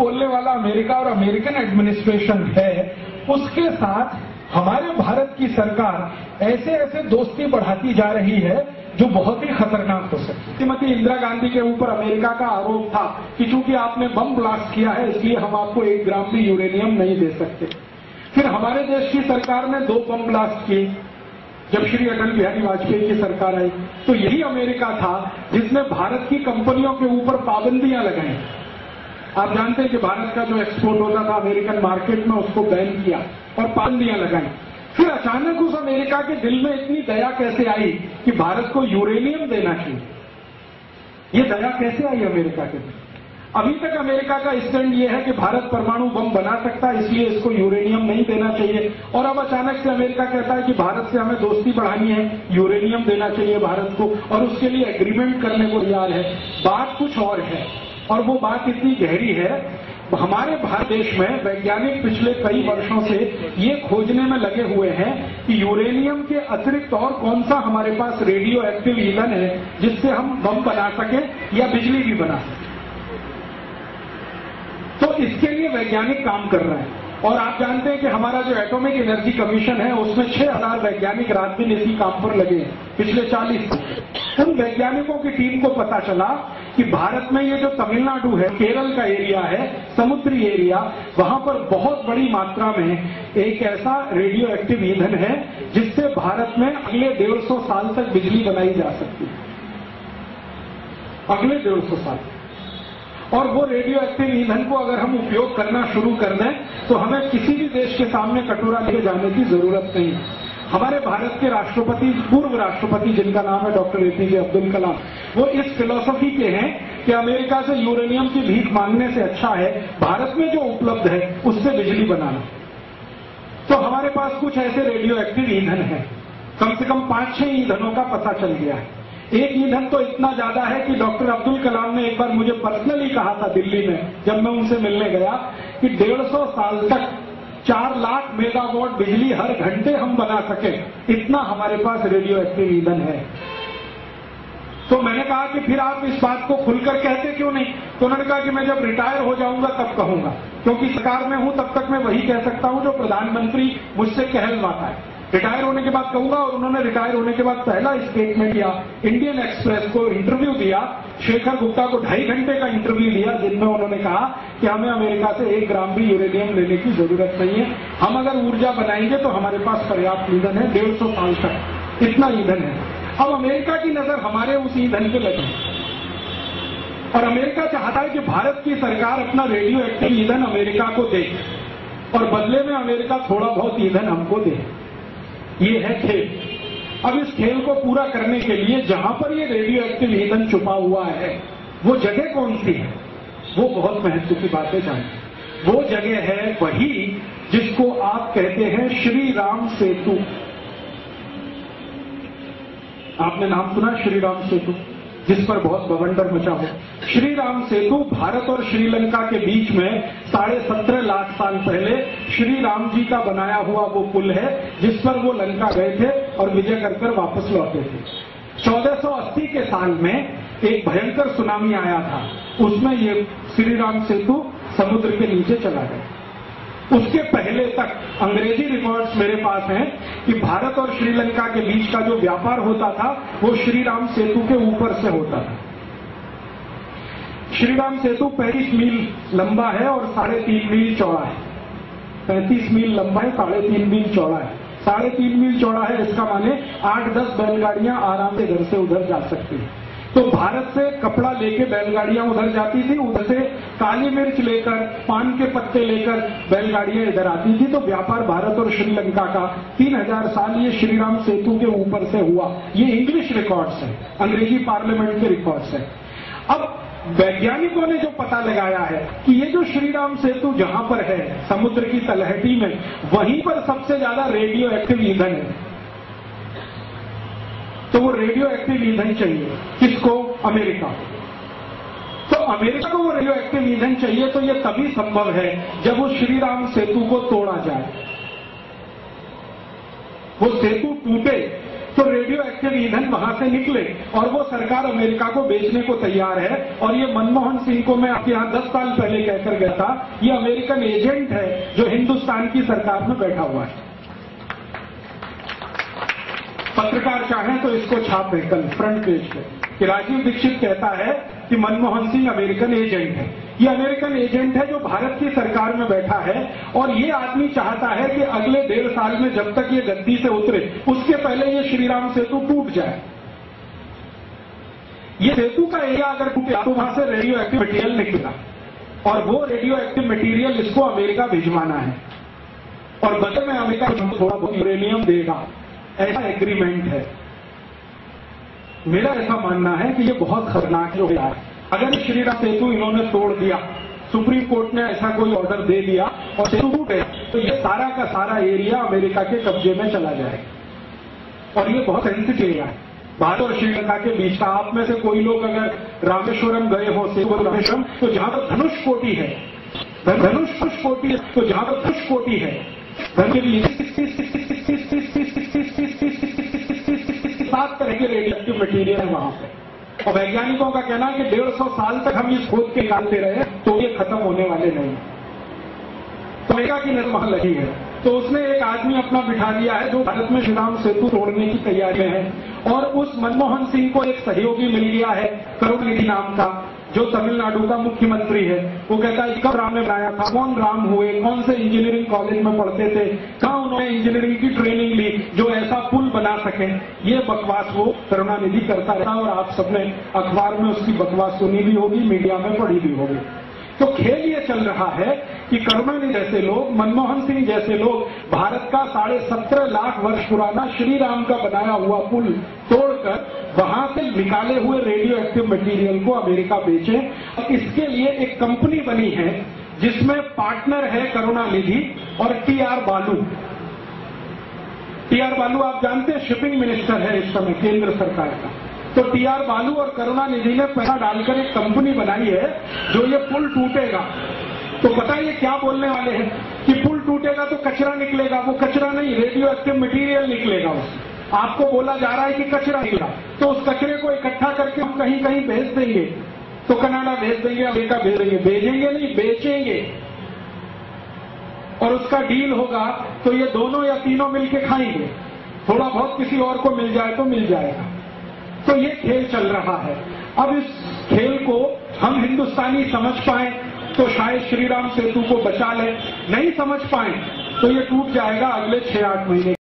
बोलने वाला अमेरिका और अमेरिकन एडमिनिस्ट्रेशन है, उसके साथ हमारे भारत की सरकार ऐसे ऐसे दोस्ती बढ़ाती जा रही है, जो बहुत ही खतरनाक हो सकती है। श्रीमती इंदिरा गांधी के ऊपर अमेरिका का आरोप था कि चूँकि आपने बम ब्लास्ट किया है, इसलिए हम आपको एक ग्राम भी यूरेनियम नहीं दे सकते। फिर हमारे देश की सरकार ने दो बम ब्लास्ट किए, जब श्री अटल बिहारी वाजपेयी की सरकार आई। तो यही अमेरिका था जिसने भारत की कंपनियों के ऊपर पाबंदियाँ लगाई। आप जानते हैं कि भारत का जो एक्सपोर्ट होता था अमेरिकन मार्केट में, उसको बैन किया और पाबंदियाँ लगाई। फिर अचानक उस अमेरिका के दिल में इतनी दया कैसे आई कि भारत को यूरेनियम देना चाहिए? ये दया कैसे आई अमेरिका के दिल? अभी तक अमेरिका का स्टैंड यह है कि भारत परमाणु बम बना सकता है, इसलिए इसको यूरेनियम नहीं देना चाहिए। और अब अचानक से अमेरिका कहता है कि भारत से हमें दोस्ती बढ़ानी है यूरेनियम देना चाहिए भारत को और उसके लिए एग्रीमेंट करने को तैयार है। बात कुछ और है। और वो बात इतनी गहरी है, हमारे भारत देश में वैज्ञानिक पिछले कई वर्षों से ये खोजने में लगे हुए हैं कि यूरेनियम के अतिरिक्त और कौन सा हमारे पास रेडियो एक्टिव ईंधन है, जिससे हम बम बना सके या बिजली भी बना सकें। तो इसके लिए वैज्ञानिक काम कर रहे हैं। और आप जानते हैं कि हमारा जो एटॉमिक एनर्जी कमीशन है, उसमें छह हज़ार वैज्ञानिक रात दिन इसी काम पर लगे पिछले चालीस उन वैज्ञानिकों की टीम को पता चला कि भारत में ये जो तमिलनाडु है, केरल का एरिया है, समुद्री एरिया, वहाँ पर बहुत बड़ी मात्रा में एक ऐसा रेडियो एक्टिव ईंधन है, जिससे भारत में अगले डेढ़ सौ साल तक बिजली बनाई जा सकती है। अगले डेढ़ सौ साल। और वो रेडियो एक्टिव ईंधन को अगर हम उपयोग करना शुरू कर दें तो हमें किसी भी देश के सामने कटोरा लेके जाने की ज़रूरत नहीं हमारे भारत के राष्ट्रपति, पूर्व राष्ट्रपति जिनका नाम है डॉक्टर एपीजे अब्दुल कलाम, वो इस फिलोसफी के हैं कि अमेरिका से यूरेनियम की भीख मांगने से अच्छा है, भारत में जो उपलब्ध है, उससे बिजली बनाना। तो हमारे पास कुछ ऐसे रेडियो एक्टिव ईंधन है। कम से कम पाँच छह ईंधनों का पता चल गया है। एक ईंधन तो इतना ज़्यादा है कि डॉक्टर अब्दुल कलाम ने एक बार मुझे पर्सनली कहा था दिल्ली में, जब मैं उनसे मिलने गया, कि डेढ़ सौ साल तक चार लाख मेगावाट बिजली हर घंटे हम बना सके। इतना हमारे पास रेडियो एक्टिव ईंधन है। तो मैंने कहा कि फिर आप इस बात को खुलकर कहते क्यों नहीं? तो उन्होंने कहा कि मैं जब रिटायर हो जाऊँगा, तब कहूँगा। क्योंकि सरकार में हूँ, तब तक मैं वही कह सकता हूँ जो प्रधानमंत्री मुझसे कहलवाता है। रिटायर होने के बाद कहूँगा, और उन्होंने रिटायर होने के बाद पहला स्टेटमेंट दिया इंडियन एक्सप्रेस को इंटरव्यू दिया। शेखर गुप्ता को ढाई घंटे का इंटरव्यू दिया जिनमें उन्होंने कहा कि हमें अमेरिका से एक ग्राम भी यूरेनियम लेने की ज़रूरत नहीं है। हम अगर ऊर्जा बनाएँगे तो हमारे पास पर्याप्त ईंधन है, डेढ़ सौ साल तक। इतना ईंधन है। अब अमेरिका की नज़र हमारे उस ईंधन पे लगी और अमेरिका चाहता है कि भारत की सरकार अपना रेडियो एक्टिव ईंधन अमेरिका को दे, और बदले में अमेरिका थोड़ा बहुत ईंधन हमको दे। ये है खेल। अब इस खेल को पूरा करने के लिए जहाँ पर ये रेडियो एक्टिव ईंधन छुपा हुआ है, वो जगह कौन सी है? वो बहुत महत्व की बात है। जाने वो जगह है वही जिसको आप कहते हैं श्री राम सेतु। आपने नाम सुना श्री राम सेतु? जिस पर बहुत बवंडर मचा हो। श्री राम सेतु भारत और श्रीलंका के बीच में साढ़े सत्रह लाख साल पहले श्री राम जी का बनाया हुआ वो पुल है, जिस पर वो लंका गए थे और विजय कर कर वापस लौटे थे। 1480 के साल में एक भयंकर सुनामी आया था। उसमें ये श्री राम सेतु समुद्र के नीचे चला गया। उसके पहले तक अंग्रेज़ी रिकॉर्ड्स मेरे पास हैं कि भारत और श्रीलंका के बीच का जो व्यापार होता था, वो श्री राम सेतु के ऊपर से होता था। श्री राम सेतु पैंतीस मील लंबा है और साढ़े तीन मील चौड़ा है। पैंतीस मील लंबा है, साढ़े तीन मील चौड़ा है। साढ़े तीन मील चौड़ा है इसका माने आठ दस बैलगाड़ियाँ आराम से घर से उधर जा सकती हैं। तो भारत से कपड़ा लेके बैलगाड़ियाँ उधर जाती थी, उधर से काली मिर्च लेकर, पान के पत्ते लेकर बैलगाड़ियाँ इधर आती थी। तो व्यापार भारत और श्रीलंका का तीन हज़ार साल ये श्रीराम सेतु के ऊपर से हुआ। ये इंग्लिश रिकॉर्ड्स है, अंग्रेज़ी पार्लियामेंट के रिकॉर्ड्स है। अब वैज्ञानिकों ने जो पता लगाया है कि ये जो श्रीराम सेतु जहाँ पर है, समुद्र की तलहटी में, वहीं पर सबसे ज़्यादा रेडियो एक्टिव ईंधन है। तो वो रेडियो एक्टिव ईंधन चाहिए। किसको? अमेरिका। तो अमेरिका को वो रेडियो एक्टिव ईंधन चाहिए तो ये तभी संभव है जब वो श्रीराम सेतु को तोड़ा जाए। वो सेतु टूटे तो रेडियो एक्टिव ईंधन वहाँ से निकले और वो सरकार अमेरिका को बेचने को तैयार है। और ये मनमोहन सिंह को मैं आपके यहाँ दस साल पहले कहकर गया था, ये अमेरिकन एजेंट है जो हिंदुस्तान की सरकार में बैठा हुआ है। पत्रकार चाहें तो इसको छापे कल फ्रंट पेज पे। कि राजीव दीक्षित कहता है कि मनमोहन सिंह अमेरिकन एजेंट है। ये अमेरिकन एजेंट है जो भारत की सरकार में बैठा है और ये आदमी चाहता है कि अगले डेढ़ साल में जब तक ये गद्दी से उतरे, उसके पहले ये श्रीराम सेतु टूट जाए। ये सेतु का एरिया अगर टूटे तो वहाँ से रेडियो एक्टिव मटीरियल निकला। और वो रेडियो एक्टिव मटीरियल इसको अमेरिका भिजवाना है। और बदले में अमेरिका थोड़ा बहुत यूरेनियम देगा। ऐसा एग्रीमेंट है मेरा ऐसा मानना है कि ये बहुत खतरनाक हो है अगर श्रीराम सेतु इन्होंने तोड़ दिया सुप्रीम कोर्ट ने ऐसा कोई ऑर्डर दे दिया और सेतु टूट गया तो ये सारा का सारा एरिया अमेरिका के कब्जे में चला जाएगा और ये बहुत सेंसिटिव एरिया है भारत और श्रीलंका के बीच का आप में से कोई लोग अगर रामेश्वरम गए हो सेतु रामेश्वरम तो जहाँ पर धनुष कोटी है धनुष कोटी तो जहाँ पर धनुष कोटी है धन के लिए सात तरह के रेडियो एक्टिव मटीरियल है वहाँ पे। और वैज्ञानिकों का कहना है कि डेढ़ सौ साल तक हम इस खोद के निकालते रहे तो ये खत्म होने वाले नहीं। तो अमेरिका की नज़र वहाँ लगी है। तो उसने एक आदमी अपना बिठा लिया है, जो भारत में श्रीराम सेतु तोड़ने की तैयारी में है। और उस मनमोहन सिंह को एक सहयोगी मिल गया है करुण निधि नाम का। जो तमिलनाडु का मुख्यमंत्री है, वो कहता है, कब राम ने बनाया था? कौन राम हुए? कौन से इंजीनियरिंग कॉलेज में पढ़ते थे? कहा उन्होंने इंजीनियरिंग की ट्रेनिंग ली जो ऐसा पुल बना सके? ये बकवास वो करुणानिधि करता रहता और आप सबने अखबार में उसकी बकवास सुनी भी होगी, मीडिया में पढ़ी भी होगी। तो खेल ये चल रहा है कि करुणानिधि जैसे लोग, मनमोहन सिंह जैसे लोग, भारत का साढ़े सत्रह लाख वर्ष पुराना श्री राम का बनाया हुआ पुल तोड़कर वहाँ से निकाले हुए रेडियो एक्टिव मटीरियल को अमेरिका बेचे। और इसके लिए एक कंपनी बनी है, जिसमें पार्टनर है करुणानिधि और T R Baalu. T R Baalu, आप जानते हैं शिपिंग मिनिस्टर है इस समय, केंद्र सरकार का। तो टी आर बालू और करुणानिधि ने पैसा डालकर एक कंपनी बनाई है, जो ये पुल टूटेगा। तो बताइए क्या बोलने वाले हैं? कि पुल टूटेगा तो कचरा निकलेगा, वो कचरा नहीं, रेडियो एक्टिव मटीरियल निकलेगा उससे आपको बोला जा रहा है कि कचरा निकला तो उस कचरे को इकट्ठा करके हम कहीं कहीं भेज देंगे। तो कनाडा भेज देंगे, अमेरिका भेज देंगे। भेजेंगे नहीं, बेचेंगे। और उसका डील होगा तो ये दोनों या तीनों मिलके खाएँगे। थोड़ा बहुत किसी और को मिल जाए तो मिल जाएगा। तो ये खेल चल रहा है। अब इस खेल को हम हिंदुस्तानी समझ पाए तो शायद श्रीराम सेतु को बचा ले। नहीं समझ पाए तो ये टूट जाएगा अगले छह आठ महीने।